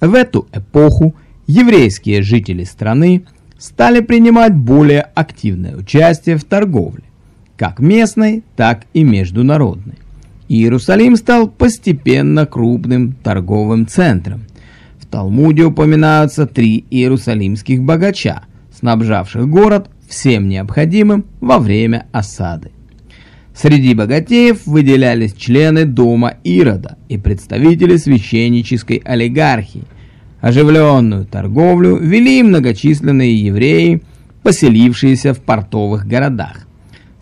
В эту эпоху еврейские жители страны стали принимать более активное участие в торговле, как местной, так и международной. Иерусалим стал постепенно крупным торговым центром. В Талмуде упоминаются три иерусалимских богача, снабжавших город всем необходимым во время осады. Среди богатеев выделялись члены дома Ирода и представители священнической олигархии. Оживленную торговлю вели многочисленные евреи, поселившиеся в портовых городах.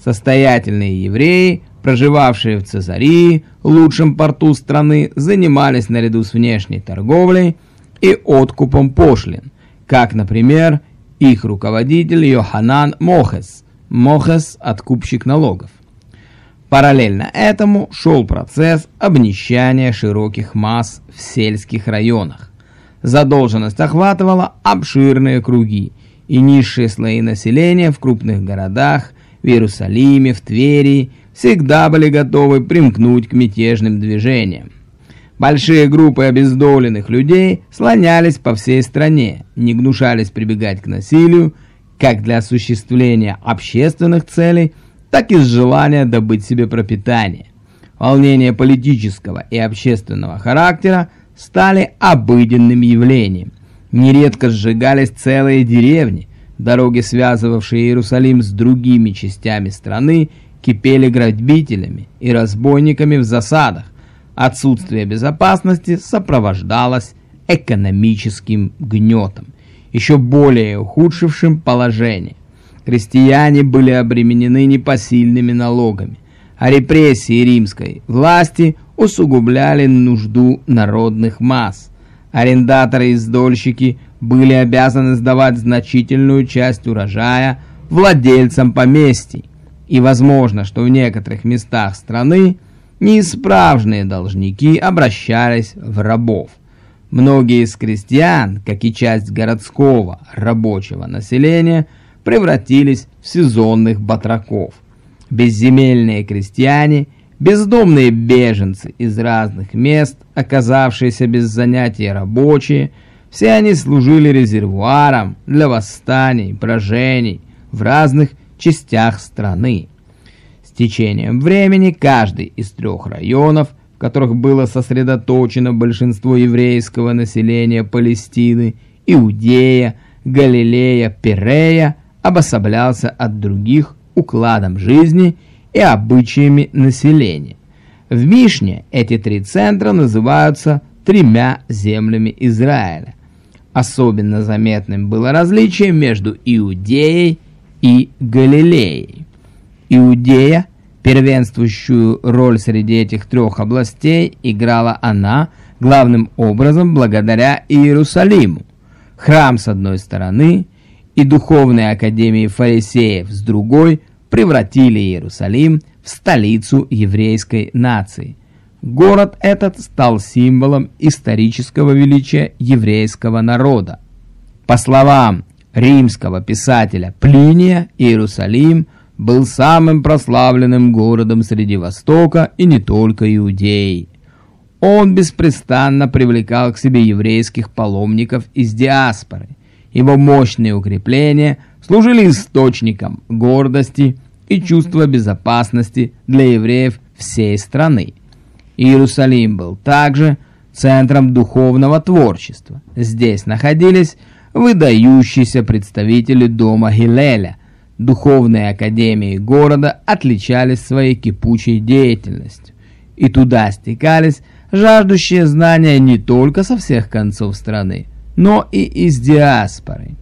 Состоятельные евреи, проживавшие в Цезарии, лучшем порту страны, занимались наряду с внешней торговлей и откупом пошлин, как, например, их руководитель Йоханан Мохес, Мохес – откупщик налогов. Параллельно этому шел процесс обнищания широких масс в сельских районах. Задолженность охватывала обширные круги, и низшие слои населения в крупных городах, в Иерусалиме, в Твери, всегда были готовы примкнуть к мятежным движениям. Большие группы обездоленных людей слонялись по всей стране, не гнушались прибегать к насилию, как для осуществления общественных целей, так и с желания добыть себе пропитание. Волнения политического и общественного характера стали обыденным явлением. Нередко сжигались целые деревни, дороги, связывавшие Иерусалим с другими частями страны, кипели грабителями и разбойниками в засадах. Отсутствие безопасности сопровождалось экономическим гнетом, еще более ухудшившим положение. Крестьяне были обременены непосильными налогами, а репрессии римской власти усугубляли нужду народных масс. Арендаторы и издольщики были обязаны сдавать значительную часть урожая владельцам поместий, и возможно, что в некоторых местах страны неисправные должники обращались в рабов. Многие из крестьян, как и часть городского рабочего населения – превратились в сезонных батраков. Безземельные крестьяне, бездомные беженцы из разных мест, оказавшиеся без занятия рабочие, все они служили резервуаром для восстаний, брожений в разных частях страны. С течением времени каждый из трех районов, в которых было сосредоточено большинство еврейского населения Палестины, Иудея, Галилея, Пирея, обособлялся от других укладом жизни и обычаями населения. В Мишне эти три центра называются тремя землями Израиля. Особенно заметным было различие между Иудеей и Галилеей. Иудея, первенствующую роль среди этих трех областей, играла она главным образом благодаря Иерусалиму. Храм с одной стороны и духовные академии фарисеев с другой превратили Иерусалим в столицу еврейской нации. Город этот стал символом исторического величия еврейского народа. По словам римского писателя Плиния, Иерусалим был самым прославленным городом среди Востока и не только иудеи. Он беспрестанно привлекал к себе еврейских паломников из диаспоры – его мощные укрепления служили источником гордости и чувства безопасности для евреев всей страны. Иерусалим был также центром духовного творчества. Здесь находились выдающиеся представители дома Хилеля. Духовные академии города отличались своей кипучей деятельностью. И туда стекались жаждущие знания не только со всех концов страны, но и из диаспоры.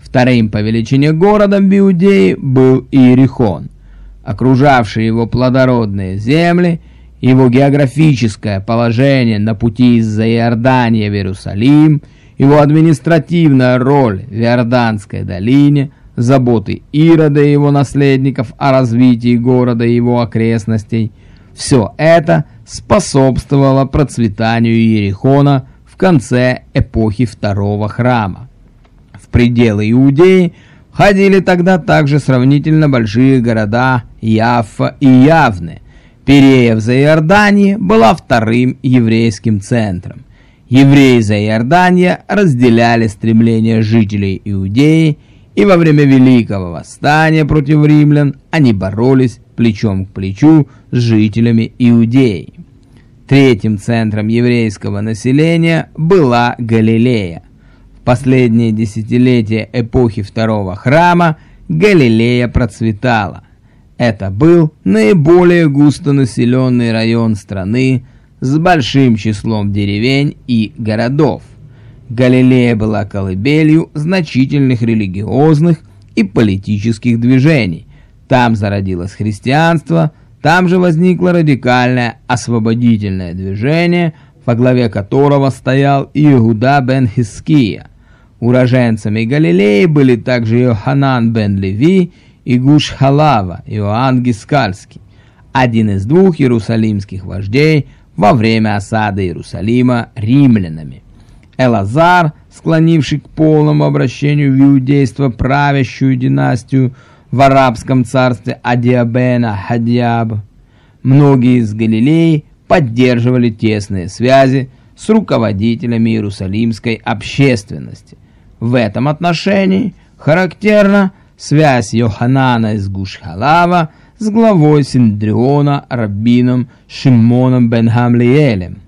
Вторым по величине городом в Иудее был Иерихон. Окружавшие его плодородные земли, его географическое положение на пути из-за Иордания в Иерусалим, его административная роль в Иорданской долине, заботы Ирода и его наследников о развитии города и его окрестностей – все это способствовало процветанию Иерихона конце эпохи второго храма. В пределы Иудеи входили тогда также сравнительно большие города Яффа и Явны. Перея в Заиордании была вторым еврейским центром. Евреи за Иордания разделяли стремления жителей Иудеи, и во время Великого Восстания против римлян они боролись плечом к плечу с жителями Иудеи. Третьим центром еврейского населения была Галилея. В последние десятилетия эпохи Второго храма Галилея процветала. Это был наиболее густонаселенный район страны с большим числом деревень и городов. Галилея была колыбелью значительных религиозных и политических движений. Там зародилось христианство – там же возникло радикальное освободительное движение, во главе которого стоял Иуда бен Хиския. Уроженцами Галилеи были также Йоханан бен Леви и Гуш Халава, Иоанн Гискальский, один из двух иерусалимских вождей во время осады Иерусалима римлянами. Элазар, склонивший к полному обращению в иудейство правящую династию, в арабском царстве Адиабена Хадиаб. Многие из Галилеи поддерживали тесные связи с руководителями иерусалимской общественности. В этом отношении характерна связь Йоханана из Гушхалава с главой Синдриона Раббином Шимоном бен Гамлиелем.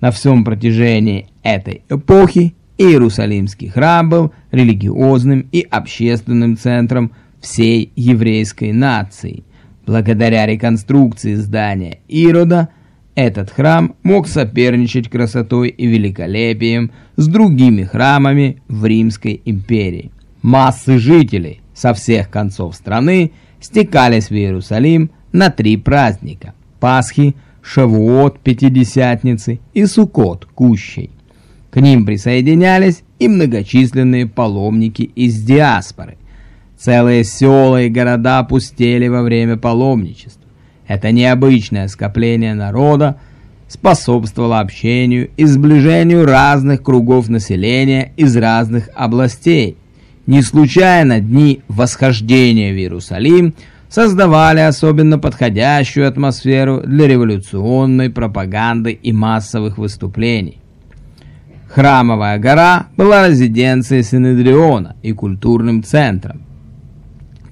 На всем протяжении этой эпохи Иерусалимский храм был религиозным и общественным центром всей еврейской нации. Благодаря реконструкции здания Ирода, этот храм мог соперничать красотой и великолепием с другими храмами в Римской империи. Массы жителей со всех концов страны стекались в Иерусалим на три праздника – Пасхи, Шавуот, Пятидесятницы и Суккот, Кущей. К ним присоединялись и многочисленные паломники из диаспоры. Целые села и города опустели во время паломничества. Это необычное скопление народа способствовало общению и сближению разных кругов населения из разных областей. Не случайно дни восхождения в Иерусалим создавали особенно подходящую атмосферу для революционной пропаганды и массовых выступлений. Храмовая гора была резиденцией Синедриона и культурным центром.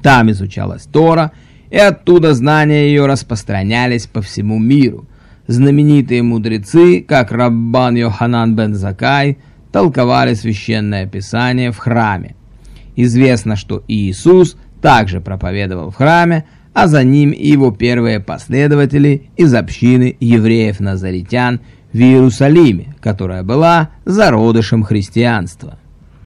Там изучалась Тора, и оттуда знания ее распространялись по всему миру. Знаменитые мудрецы, как Раббан Йоханан бен Закай, толковали священное писание в храме. Известно, что Иисус также проповедовал в храме, а за ним и его первые последователи из общины евреев-назаритян в Иерусалиме, которая была зародышем христианства.